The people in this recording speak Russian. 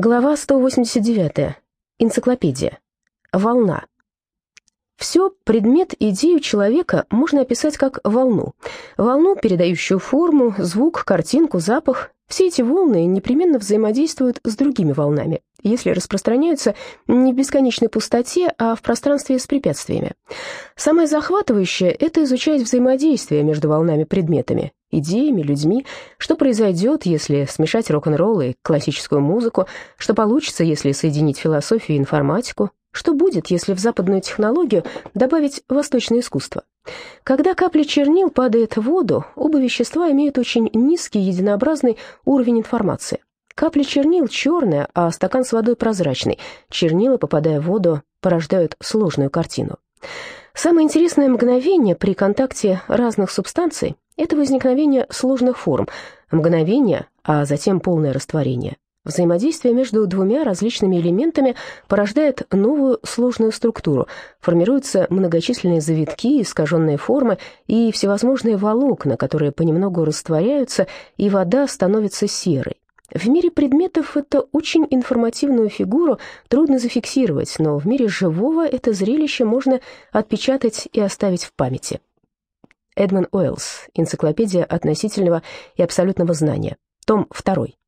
Глава 189. Энциклопедия. Волна. Все предмет, идею человека можно описать как волну. Волну, передающую форму, звук, картинку, запах. Все эти волны непременно взаимодействуют с другими волнами, если распространяются не в бесконечной пустоте, а в пространстве с препятствиями. Самое захватывающее – это изучать взаимодействие между волнами-предметами, идеями, людьми, что произойдет, если смешать рок-н-ролл и классическую музыку, что получится, если соединить философию и информатику, что будет, если в западную технологию добавить восточное искусство. Когда капля чернил падает в воду, оба вещества имеют очень низкий единообразный уровень информации. Капля чернил черная, а стакан с водой прозрачный. Чернила, попадая в воду, порождают сложную картину. Самое интересное мгновение при контакте разных субстанций – это возникновение сложных форм, мгновение, а затем полное растворение. Взаимодействие между двумя различными элементами порождает новую сложную структуру, формируются многочисленные завитки, искаженные формы и всевозможные волокна, которые понемногу растворяются, и вода становится серой. В мире предметов это очень информативную фигуру трудно зафиксировать, но в мире живого это зрелище можно отпечатать и оставить в памяти. Эдмон Уэллс. Энциклопедия относительного и абсолютного знания. Том 2.